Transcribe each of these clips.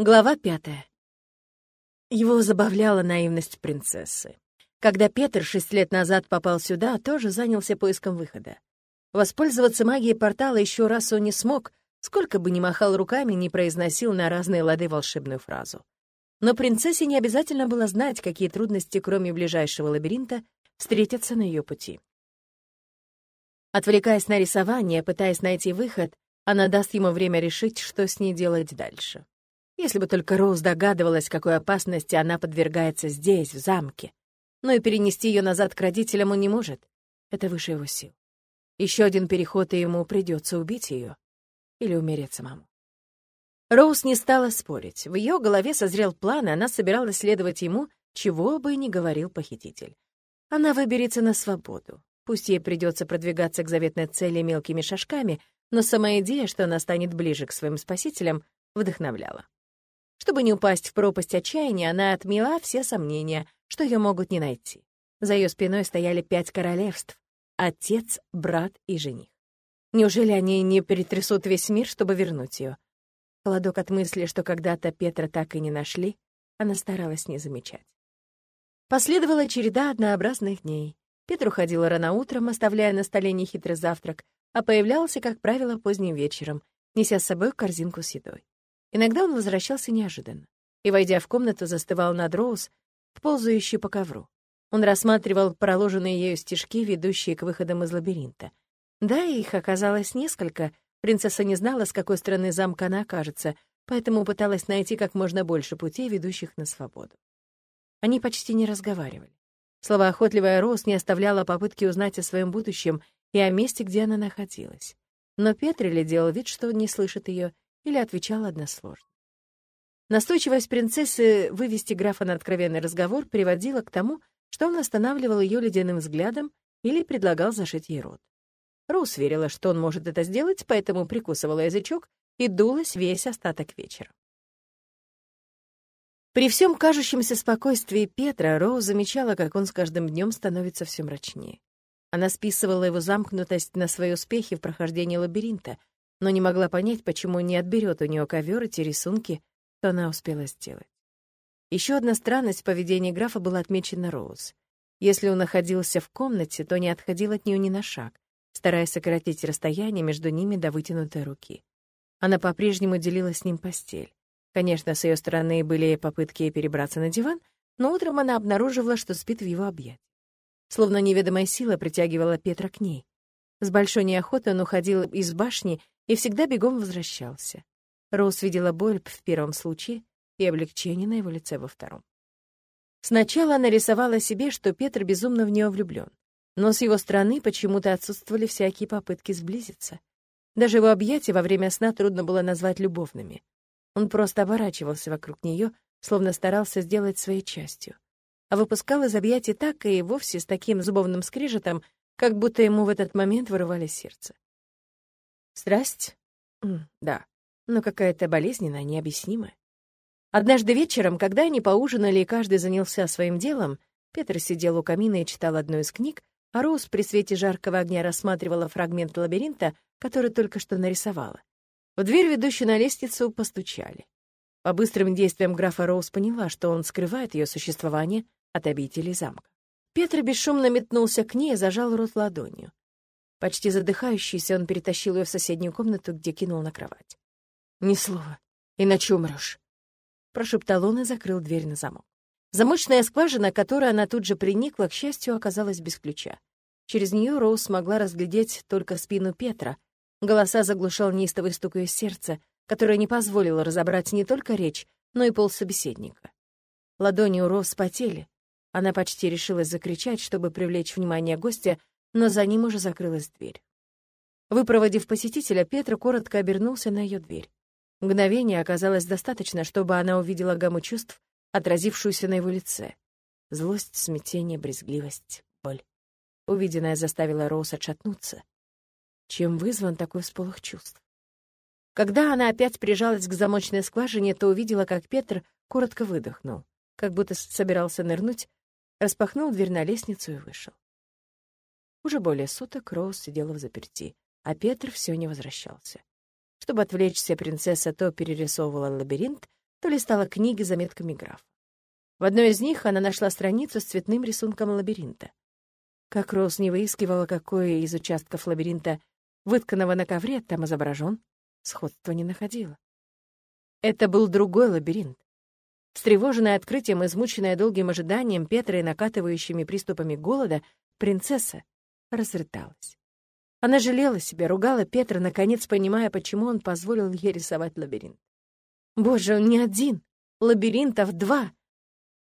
Глава пятая. Его забавляла наивность принцессы. Когда Петр шесть лет назад попал сюда, тоже занялся поиском выхода. Воспользоваться магией портала еще раз он не смог, сколько бы ни махал руками, не произносил на разные лады волшебную фразу. Но принцессе не обязательно было знать, какие трудности, кроме ближайшего лабиринта, встретятся на ее пути. Отвлекаясь на рисование, пытаясь найти выход, она даст ему время решить, что с ней делать дальше. Если бы только Роуз догадывалась, какой опасности она подвергается здесь, в замке. Но и перенести ее назад к родителям он не может. Это выше его сил. Еще один переход, и ему придется убить ее или умереть самому. Роуз не стала спорить. В ее голове созрел план, и она собиралась следовать ему, чего бы ни говорил похититель. Она выберется на свободу. Пусть ей придется продвигаться к заветной цели мелкими шажками, но сама идея, что она станет ближе к своим спасителям, вдохновляла. Чтобы не упасть в пропасть отчаяния, она отмела все сомнения, что ее могут не найти. За ее спиной стояли пять королевств — отец, брат и жених. Неужели они не перетрясут весь мир, чтобы вернуть ее? Холодок от мысли, что когда-то Петра так и не нашли, она старалась не замечать. Последовала череда однообразных дней. Петр уходил рано утром, оставляя на столе нехитрый завтрак, а появлялся, как правило, поздним вечером, неся с собой корзинку с едой. Иногда он возвращался неожиданно и, войдя в комнату, застывал над Роуз, ползающей по ковру. Он рассматривал проложенные ею стежки, ведущие к выходам из лабиринта. Да, их оказалось несколько. Принцесса не знала, с какой стороны замка она окажется, поэтому пыталась найти как можно больше путей, ведущих на свободу. Они почти не разговаривали. Словоохотливая Роуз не оставляла попытки узнать о своем будущем и о месте, где она находилась. Но Петрили делал вид, что не слышит ее, или отвечал односложно. Настойчивость принцессы вывести графа на откровенный разговор приводила к тому, что он останавливал ее ледяным взглядом или предлагал зашить ей рот. Рус верила, что он может это сделать, поэтому прикусывала язычок и дулась весь остаток вечера. При всем кажущемся спокойствии Петра Роу замечала, как он с каждым днем становится все мрачнее. Она списывала его замкнутость на свои успехи в прохождении лабиринта, но не могла понять, почему не отберет у нее ковер и те рисунки, что она успела сделать. Еще одна странность в поведении графа была отмечена Роуз. Если он находился в комнате, то не отходил от нее ни на шаг, стараясь сократить расстояние между ними до вытянутой руки. Она по-прежнему делила с ним постель. Конечно, с ее стороны были попытки перебраться на диван, но утром она обнаруживала, что спит в его объятиях. Словно неведомая сила притягивала Петра к ней. С большой неохотой он уходил из башни и всегда бегом возвращался. Роуз видела боль в первом случае и облегчение на его лице во втором. Сначала она рисовала себе, что Петр безумно в нее влюблен, но с его стороны почему-то отсутствовали всякие попытки сблизиться. Даже его объятия во время сна трудно было назвать любовными. Он просто оборачивался вокруг нее, словно старался сделать своей частью. А выпускал из объятий так и вовсе с таким зубовным скрежетом, как будто ему в этот момент вырывали сердце. Страсть? да, но какая-то болезненная, необъяснимая. Однажды вечером, когда они поужинали и каждый занялся своим делом, Петр сидел у камина и читал одну из книг, а Роуз при свете жаркого огня рассматривала фрагмент лабиринта, который только что нарисовала. В дверь, ведущую на лестницу, постучали. По быстрым действиям графа Роуз поняла, что он скрывает ее существование от обители замка. Петр бесшумно метнулся к ней и зажал рот ладонью. Почти задыхающийся, он перетащил ее в соседнюю комнату, где кинул на кровать. «Ни слова, иначе умрешь», — прошептал он и закрыл дверь на замок. Замочная скважина, которой она тут же приникла, к счастью, оказалась без ключа. Через нее Роуз смогла разглядеть только спину Петра. Голоса заглушал неистовый стук ее сердца, которое не позволило разобрать не только речь, но и пол собеседника. Ладони у Роуз потели. Она почти решилась закричать, чтобы привлечь внимание гостя, но за ним уже закрылась дверь. Выпроводив посетителя, Петра коротко обернулся на ее дверь. Мгновение оказалось достаточно, чтобы она увидела гамму чувств, отразившуюся на его лице. Злость, смятение, брезгливость, боль. Увиденное заставило Роуз отшатнуться. Чем вызван такой всполох чувств? Когда она опять прижалась к замочной скважине, то увидела, как Петр коротко выдохнул, как будто собирался нырнуть, распахнул дверь на лестницу и вышел. Уже более суток Роуз сидела в заперти, а Петр все не возвращался. Чтобы отвлечься, принцесса то перерисовывала лабиринт, то листала книги с заметками графа. В одной из них она нашла страницу с цветным рисунком лабиринта. Как Роуз не выискивала, какой из участков лабиринта, вытканного на ковре, там изображен, сходства не находила. Это был другой лабиринт. Встревоженная открытием, измученная долгим ожиданием Петра и накатывающими приступами голода, принцесса разрыдалась. Она жалела себя, ругала Петра, наконец понимая, почему он позволил ей рисовать лабиринт. Боже, он не один, лабиринтов два.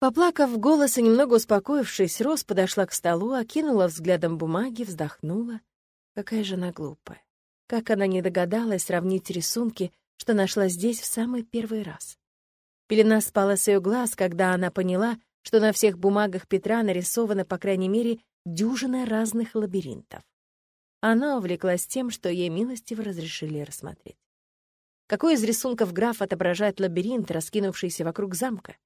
Поплакав в голос и немного успокоившись, Рос подошла к столу, окинула взглядом бумаги, вздохнула. Какая же она глупая. Как она не догадалась сравнить рисунки, что нашла здесь в самый первый раз. Пелена спала с ее глаз, когда она поняла, что на всех бумагах Петра нарисовано, по крайней мере, дюжина разных лабиринтов. Она увлеклась тем, что ей милостиво разрешили рассмотреть. Какой из рисунков граф отображает лабиринт, раскинувшийся вокруг замка?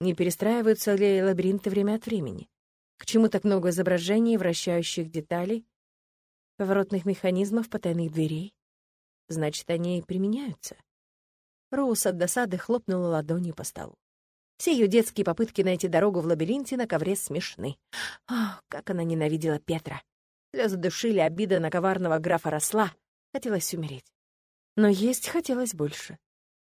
Не перестраиваются ли лабиринты время от времени? К чему так много изображений, вращающих деталей, поворотных механизмов, потайных дверей? Значит, они применяются. Роуз от досады хлопнула ладонью по столу. Все ее детские попытки найти дорогу в лабиринте на ковре смешны. Ах, как она ненавидела Петра. Слезы душили, обида на коварного графа росла. Хотелось умереть. Но есть хотелось больше.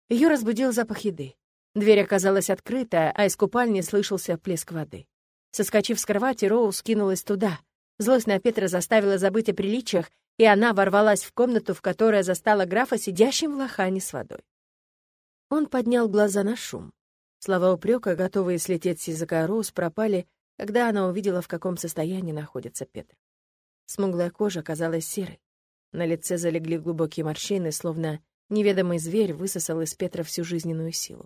Ее разбудил запах еды. Дверь оказалась открыта, а из купальни слышался плеск воды. Соскочив с кровати, Роуз кинулась туда. Злость на Петра заставила забыть о приличиях, и она ворвалась в комнату, в которой застала графа сидящим в лохане с водой. Он поднял глаза на шум. Слова упрека, готовые слететь с языка Роуз, пропали, когда она увидела, в каком состоянии находится Петр. Смуглая кожа казалась серой. На лице залегли глубокие морщины, словно неведомый зверь высосал из Петра всю жизненную силу.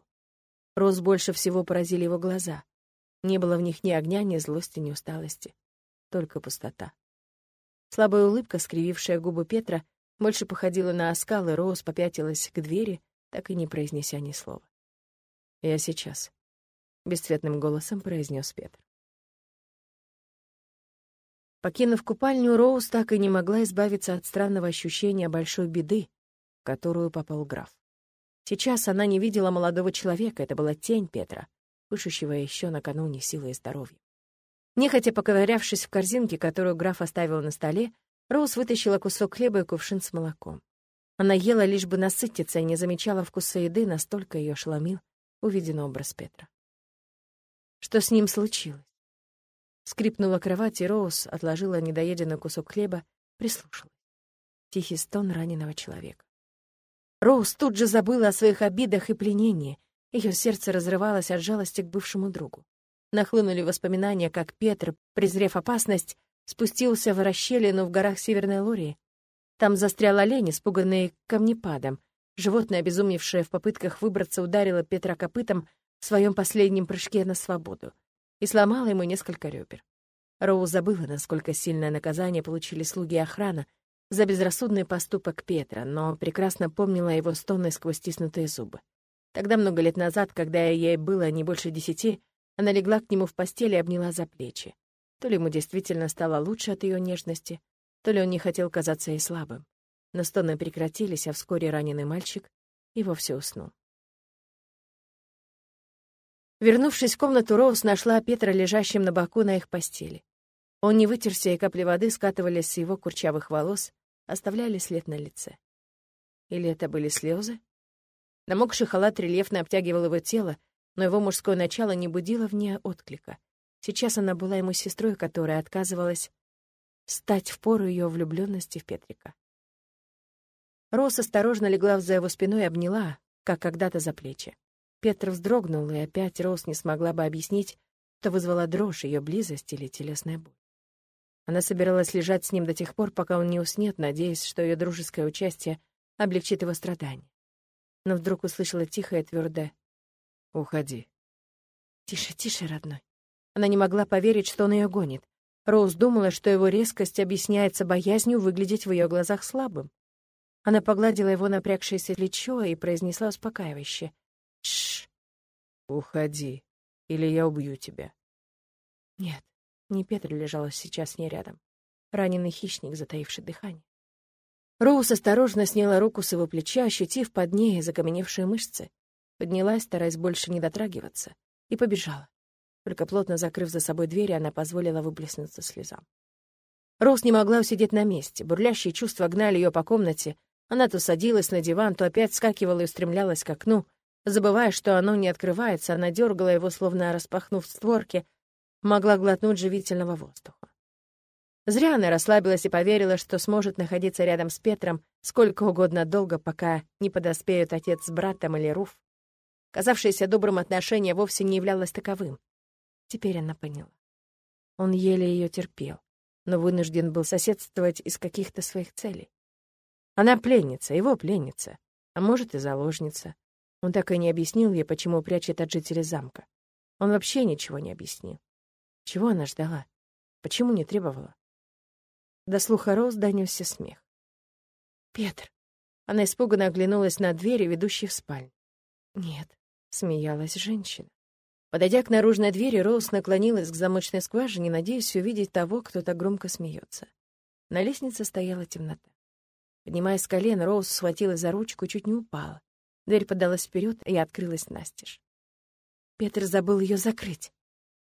Роуз больше всего поразили его глаза. Не было в них ни огня, ни злости, ни усталости. Только пустота. Слабая улыбка, скривившая губы Петра, больше походила на оскал, и Роуз попятилась к двери, так и не произнеся ни слова. «Я сейчас», — бесцветным голосом произнес Петр. Покинув купальню, Роуз так и не могла избавиться от странного ощущения большой беды, в которую попал граф. Сейчас она не видела молодого человека, это была тень Петра, пышущего еще накануне силой и здоровьем. Нехотя поковырявшись в корзинке, которую граф оставил на столе, Роуз вытащила кусок хлеба и кувшин с молоком. Она ела лишь бы насытиться и не замечала вкуса еды, настолько ее ошеломил увиденный образ Петра. Что с ним случилось? Скрипнула кровать, и Роуз отложила недоеденный кусок хлеба, прислушалась. Тихий стон раненого человека. Роуз тут же забыла о своих обидах и пленении. Ее сердце разрывалось от жалости к бывшему другу. Нахлынули воспоминания, как Петр, презрев опасность, спустился в расщелину в горах Северной Лории, там застрял олень, испуганный камнепадом. Животное, обезумевшее в попытках выбраться, ударило Петра копытом в своем последнем прыжке на свободу и сломало ему несколько ребер. Роу забыла, насколько сильное наказание получили слуги и охрана за безрассудный поступок Петра, но прекрасно помнила его стоны сквозь стиснутые зубы. Тогда, много лет назад, когда ей было не больше десяти, она легла к нему в постели и обняла за плечи. То ли ему действительно стало лучше от ее нежности, то ли он не хотел казаться ей слабым. Но стоны прекратились, а вскоре раненый мальчик и вовсе уснул. Вернувшись в комнату, Роуз нашла Петра лежащим на боку на их постели. Он не вытерся, и капли воды скатывались с его курчавых волос, оставляли след на лице. Или это были слезы? Намокший халат рельефно обтягивал его тело, но его мужское начало не будило в ней отклика. Сейчас она была ему сестрой, которая отказывалась стать в пору ее влюбленности в Петрика. Рос осторожно легла за его спиной и обняла, как когда-то за плечи. Петр вздрогнул, и опять Рос не смогла бы объяснить, что вызвала дрожь, ее близость или телесная боль. Она собиралась лежать с ним до тех пор, пока он не уснет, надеясь, что ее дружеское участие облегчит его страдания. Но вдруг услышала тихое твердое «Уходи». «Тише, тише, родной». Она не могла поверить, что он ее гонит. Роуз думала, что его резкость объясняется боязнью выглядеть в ее глазах слабым. Она погладила его напрягшееся плечо и произнесла успокаивающе. «Тш! Уходи, или я убью тебя». Нет, не Петр лежал сейчас с ней рядом. Раненый хищник, затаивший дыхание. Роуз осторожно сняла руку с его плеча, ощутив под ней закаменевшие мышцы. Поднялась, стараясь больше не дотрагиваться, и побежала. Только плотно закрыв за собой дверь, она позволила выплеснуться слезам. Роуз не могла усидеть на месте. Бурлящие чувства гнали ее по комнате. Она то садилась на диван, то опять скакивала и устремлялась к окну. Забывая, что оно не открывается, она дергала его, словно распахнув створки, могла глотнуть живительного воздуха. Зря она расслабилась и поверила, что сможет находиться рядом с Петром сколько угодно долго, пока не подоспеют отец с братом или Руф. Казавшееся добрым отношение вовсе не являлось таковым. Теперь она поняла. Он еле ее терпел, но вынужден был соседствовать из каких-то своих целей. Она пленница, его пленница, а может и заложница. Он так и не объяснил ей, почему прячет от жителей замка. Он вообще ничего не объяснил. Чего она ждала? Почему не требовала? До слуха Роуз донесся смех. «Петр!» Она испуганно оглянулась на двери, ведущие в спальню. «Нет», — смеялась женщина. Подойдя к наружной двери, Роуз наклонилась к замочной скважине, надеясь увидеть того, кто так громко смеется. На лестнице стояла темнота. Поднимаясь с колен, Роуз схватилась за ручку и чуть не упала. Дверь подалась вперед и открылась настежь. Петр забыл ее закрыть.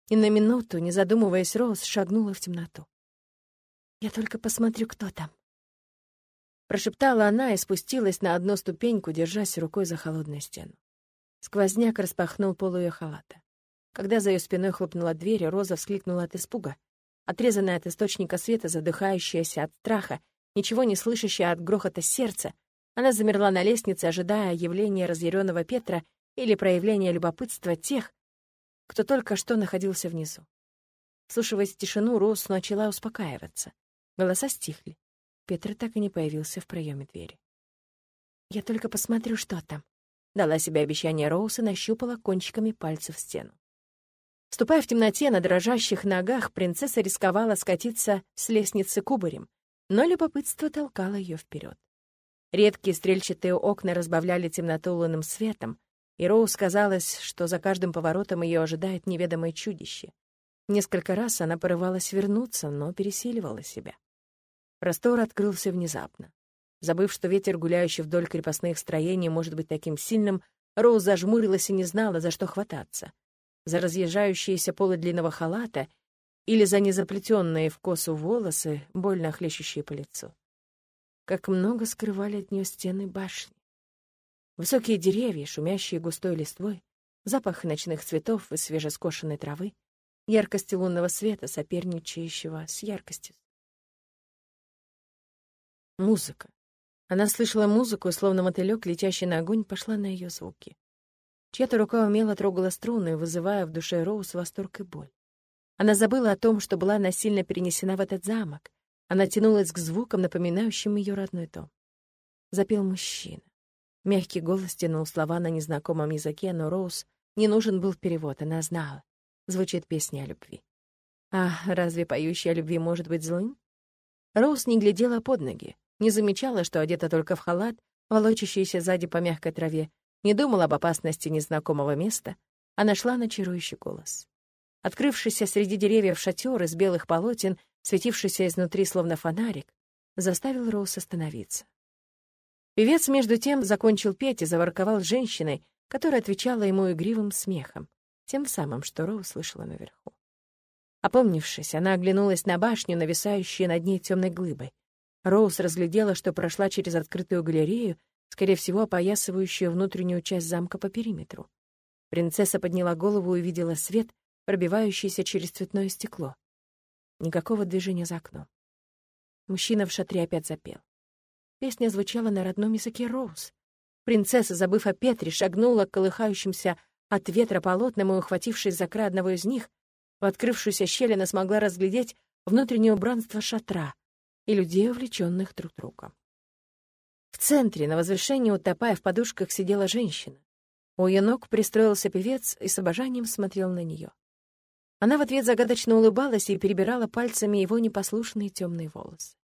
И на минуту, не задумываясь, Роуз шагнула в темноту. Я только посмотрю, кто там. Прошептала она и спустилась на одну ступеньку, держась рукой за холодную стену. Сквозняк распахнул полу ее халата. Когда за ее спиной хлопнула дверь, Роза вскликнула от испуга. Отрезанная от источника света, задыхающаяся от страха, ничего не слышащая от грохота сердца, она замерла на лестнице, ожидая явления разъяренного Петра или проявления любопытства тех, кто только что находился внизу. Слушаясь тишину, Роуз начала успокаиваться. Голоса стихли. Петр так и не появился в проеме двери. «Я только посмотрю, что там», — дала себе обещание Роуз и нащупала кончиками пальцев стену. Ступая в темноте на дрожащих ногах, принцесса рисковала скатиться с лестницы кубарем, но любопытство толкало ее вперед. Редкие стрельчатые окна разбавляли темноту лунным светом, и Роуз казалось, что за каждым поворотом ее ожидает неведомое чудище. Несколько раз она порывалась вернуться, но пересиливала себя. Простор открылся внезапно. Забыв, что ветер, гуляющий вдоль крепостных строений, может быть таким сильным, Роуз зажмурилась и не знала, за что хвататься. За разъезжающиеся полы длинного халата или за незаплетенные в косу волосы, больно хлещущие по лицу. Как много скрывали от нее стены башни. Высокие деревья, шумящие густой листвой, запах ночных цветов и свежескошенной травы, яркости лунного света, соперничающего с яркостью Музыка. Она слышала музыку, словно мотылёк, летящий на огонь, пошла на ее звуки. Чья-то рука умело трогала струны, вызывая в душе Роуз восторг и боль. Она забыла о том, что была насильно перенесена в этот замок. Она тянулась к звукам, напоминающим ее родной дом. Запел мужчина. Мягкий голос тянул слова на незнакомом языке, но Роуз не нужен был перевод, она знала. Звучит песня о любви. А разве поющая о любви может быть злым? Роуз не глядела под ноги не замечала, что одета только в халат, волочащийся сзади по мягкой траве, не думала об опасности незнакомого места, а нашла на чарующий голос. Открывшийся среди деревьев шатер из белых полотен, светившийся изнутри словно фонарик, заставил Роуз остановиться. Певец, между тем, закончил петь и заворковал с женщиной, которая отвечала ему игривым смехом, тем самым, что Роуз слышала наверху. Опомнившись, она оглянулась на башню, нависающую над ней темной глыбой. Роуз разглядела, что прошла через открытую галерею, скорее всего, опоясывающую внутреннюю часть замка по периметру. Принцесса подняла голову и увидела свет, пробивающийся через цветное стекло. Никакого движения за окном. Мужчина в шатре опять запел. Песня звучала на родном языке Роуз. Принцесса, забыв о Петре, шагнула к колыхающимся от ветра полотнам и, ухватившись за край одного из них, в открывшуюся щель она смогла разглядеть внутреннее убранство шатра, и людей, увлеченных друг другом. В центре, на возвышении, утопая в подушках, сидела женщина. У ее ног пристроился певец и с обожанием смотрел на нее. Она в ответ загадочно улыбалась и перебирала пальцами его непослушные темные волосы.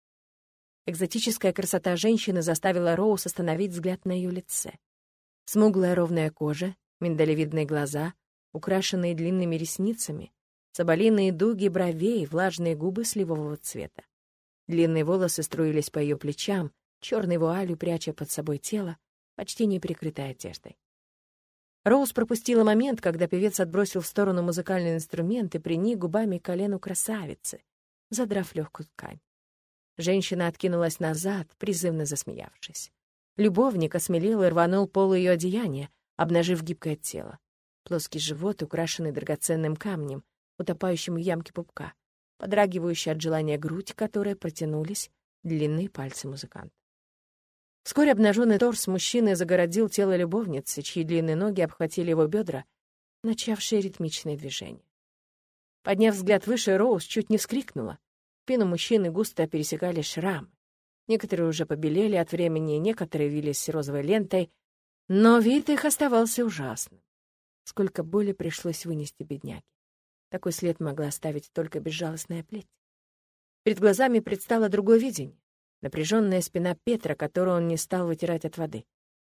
Экзотическая красота женщины заставила Роуз остановить взгляд на ее лице. Смуглая ровная кожа, миндалевидные глаза, украшенные длинными ресницами, соболиные дуги бровей, влажные губы сливового цвета. Длинные волосы струились по ее плечам, черной вуалью пряча под собой тело, почти не прикрытой одеждой. Роуз пропустила момент, когда певец отбросил в сторону музыкальный инструмент и приник губами к колену красавицы, задрав легкую ткань. Женщина откинулась назад, призывно засмеявшись. Любовник осмелел и рванул пол ее одеяния, обнажив гибкое тело. Плоский живот, украшенный драгоценным камнем, утопающим в ямке пупка, подрагивающая от желания грудь, которой протянулись длинные пальцы музыканта. Вскоре обнаженный торс мужчины загородил тело любовницы, чьи длинные ноги обхватили его бедра, начавшие ритмичное движение. Подняв взгляд выше, Роуз чуть не вскрикнула. Спину мужчины густо пересекали шрамы. Некоторые уже побелели от времени, некоторые вились розовой лентой, но вид их оставался ужасным. Сколько боли пришлось вынести бедняге. Такой след могла оставить только безжалостная плеть. Перед глазами предстало другое видение. Напряженная спина Петра, которую он не стал вытирать от воды.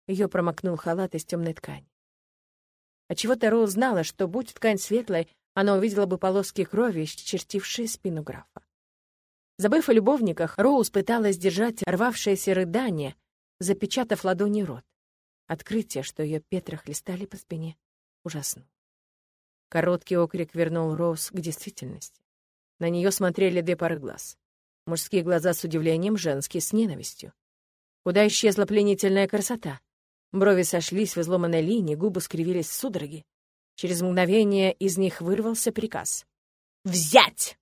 Ее промокнул халат из темной ткани. Отчего-то Роуз знала, что, будь ткань светлой, она увидела бы полоски крови, чертившие спину графа. Забыв о любовниках, Роуз пыталась держать рвавшееся рыдание, запечатав ладони рот. Открытие, что ее Петра хлестали по спине, ужасно. Короткий окрик вернул Роуз к действительности. На нее смотрели две пары глаз. Мужские глаза с удивлением, женские с ненавистью. Куда исчезла пленительная красота? Брови сошлись в изломанной линии, губы скривились в судороги. Через мгновение из них вырвался приказ. «Взять!»